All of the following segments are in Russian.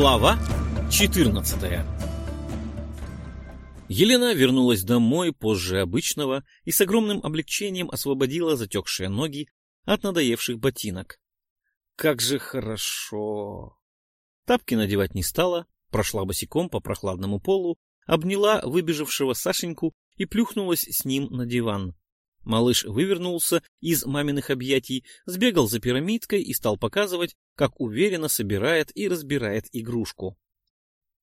Глава 14 Елена вернулась домой позже обычного и с огромным облегчением освободила затекшие ноги от надоевших ботинок. Как же хорошо! Тапки надевать не стала, прошла босиком по прохладному полу, обняла выбежавшего Сашеньку и плюхнулась с ним на диван. Малыш вывернулся из маминых объятий, сбегал за пирамидкой и стал показывать, как уверенно собирает и разбирает игрушку.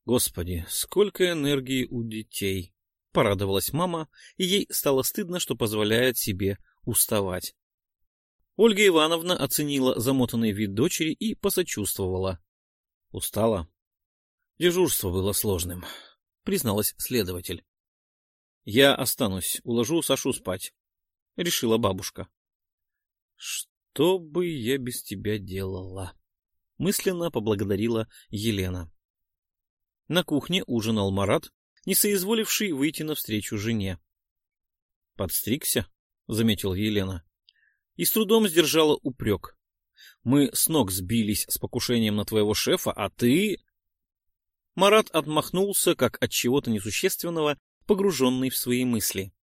Господи, сколько энергии у детей! Порадовалась мама, и ей стало стыдно, что позволяет себе уставать. Ольга Ивановна оценила замотанный вид дочери и посочувствовала. Устала. Дежурство было сложным, призналась следователь. Я останусь, уложу Сашу спать. — решила бабушка. «Что бы я без тебя делала?» — мысленно поблагодарила Елена. На кухне ужинал Марат, не соизволивший выйти навстречу жене. «Подстригся?» — заметил Елена. И с трудом сдержала упрек. «Мы с ног сбились с покушением на твоего шефа, а ты...» Марат отмахнулся, как от чего-то несущественного, погруженный в свои мысли.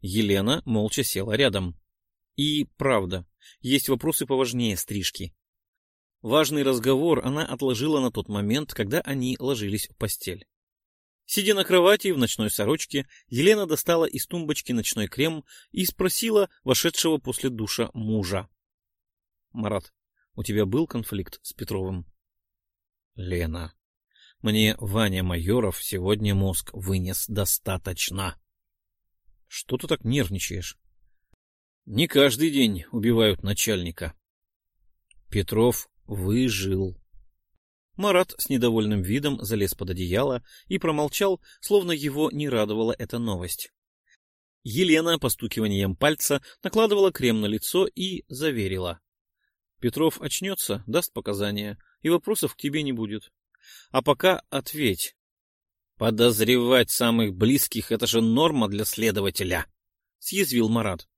Елена молча села рядом. И правда, есть вопросы поважнее стрижки. Важный разговор она отложила на тот момент, когда они ложились в постель. Сидя на кровати в ночной сорочке, Елена достала из тумбочки ночной крем и спросила вошедшего после душа мужа. — Марат, у тебя был конфликт с Петровым? — Лена, мне Ваня Майоров сегодня мозг вынес достаточно. Что ты так нервничаешь? Не каждый день убивают начальника. Петров выжил. Марат с недовольным видом залез под одеяло и промолчал, словно его не радовала эта новость. Елена постукиванием пальца накладывала крем на лицо и заверила. Петров очнется, даст показания, и вопросов к тебе не будет. А пока ответь, Подозревать самых близких — это же норма для следователя, — съязвил Марат.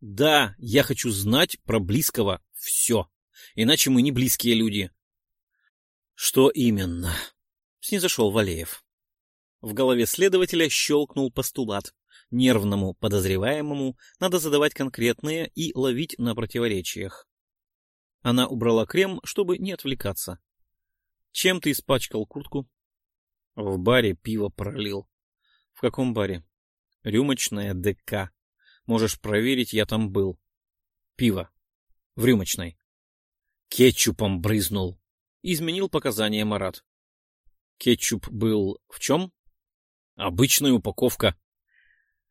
Да, я хочу знать про близкого все, иначе мы не близкие люди. Что именно? — снизошел Валеев. В голове следователя щелкнул постулат. Нервному подозреваемому надо задавать конкретные и ловить на противоречиях. Она убрала крем, чтобы не отвлекаться. Чем ты испачкал куртку? В баре пиво пролил. В каком баре? Рюмочная ДК. Можешь проверить, я там был. Пиво. В рюмочной. Кетчупом брызнул. Изменил показания Марат. Кетчуп был в чем? Обычная упаковка.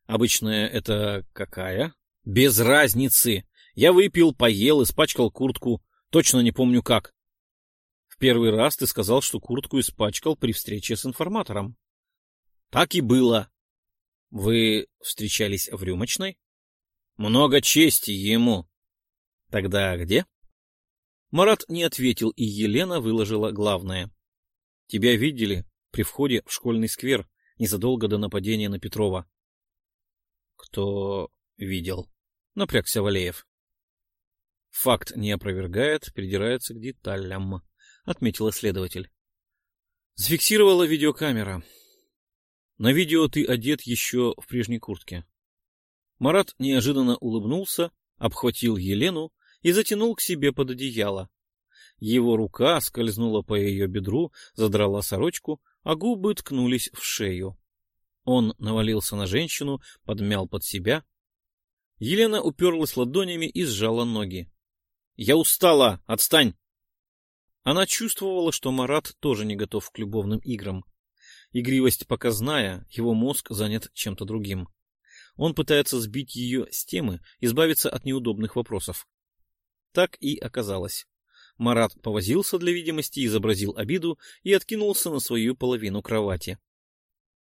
Обычная это какая? Без разницы. Я выпил, поел, испачкал куртку. Точно не помню как. Первый раз ты сказал, что куртку испачкал при встрече с информатором. Так и было. Вы встречались в рюмочной? Много чести ему. Тогда где? Марат не ответил, и Елена выложила главное. Тебя видели при входе в школьный сквер незадолго до нападения на Петрова. Кто видел? Напрягся Валеев. Факт не опровергает, придирается к деталям. — отметила следователь. Зафиксировала видеокамера. На видео ты одет еще в прежней куртке. Марат неожиданно улыбнулся, обхватил Елену и затянул к себе под одеяло. Его рука скользнула по ее бедру, задрала сорочку, а губы ткнулись в шею. Он навалился на женщину, подмял под себя. Елена уперлась ладонями и сжала ноги. — Я устала! Отстань! Она чувствовала, что Марат тоже не готов к любовным играм. Игривость показная, его мозг занят чем-то другим. Он пытается сбить ее с темы, избавиться от неудобных вопросов. Так и оказалось. Марат повозился для видимости, изобразил обиду и откинулся на свою половину кровати.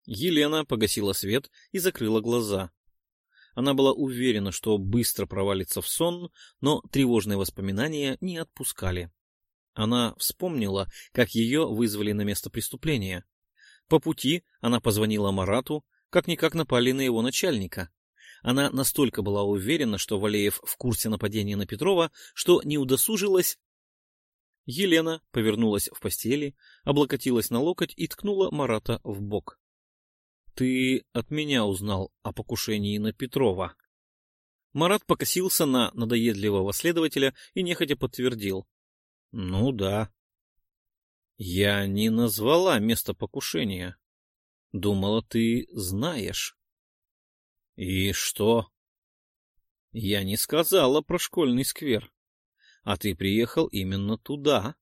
Елена погасила свет и закрыла глаза. Она была уверена, что быстро провалится в сон, но тревожные воспоминания не отпускали. Она вспомнила, как ее вызвали на место преступления. По пути она позвонила Марату, как-никак напали на его начальника. Она настолько была уверена, что Валеев в курсе нападения на Петрова, что не удосужилась... Елена повернулась в постели, облокотилась на локоть и ткнула Марата в бок. — Ты от меня узнал о покушении на Петрова. Марат покосился на надоедливого следователя и нехотя подтвердил. — Ну да. — Я не назвала место покушения. Думала, ты знаешь. — И что? — Я не сказала про школьный сквер а ты приехал именно туда.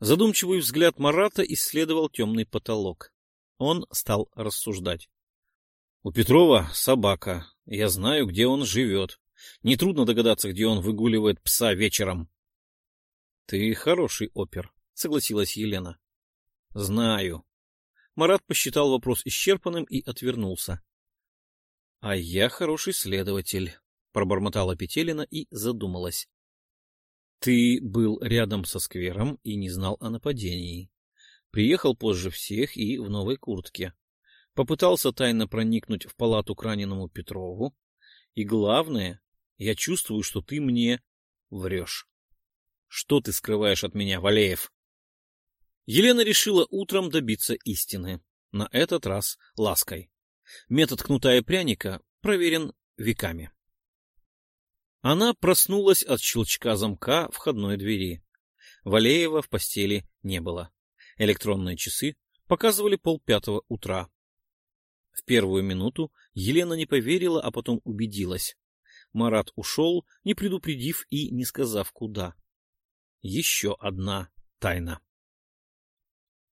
Задумчивый взгляд Марата исследовал темный потолок. Он стал рассуждать. — У Петрова собака. Я знаю, где он живет. Нетрудно догадаться, где он выгуливает пса вечером. — Ты хороший опер, — согласилась Елена. — Знаю. Марат посчитал вопрос исчерпанным и отвернулся. — А я хороший следователь, — пробормотала Петелина и задумалась. Ты был рядом со сквером и не знал о нападении. Приехал позже всех и в новой куртке. Попытался тайно проникнуть в палату к раненому Петрову. И главное, я чувствую, что ты мне врешь. Что ты скрываешь от меня, Валеев? Елена решила утром добиться истины. На этот раз лаской. Метод кнута и пряника проверен веками. Она проснулась от щелчка замка входной двери. Валеева в постели не было. Электронные часы показывали полпятого утра. В первую минуту Елена не поверила, а потом убедилась. Марат ушел, не предупредив и не сказав куда. Еще одна тайна.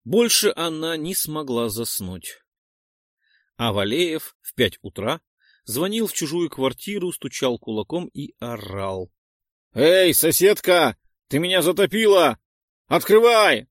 Больше она не смогла заснуть. А Валеев в пять утра звонил в чужую квартиру, стучал кулаком и орал. — Эй, соседка, ты меня затопила! Открывай!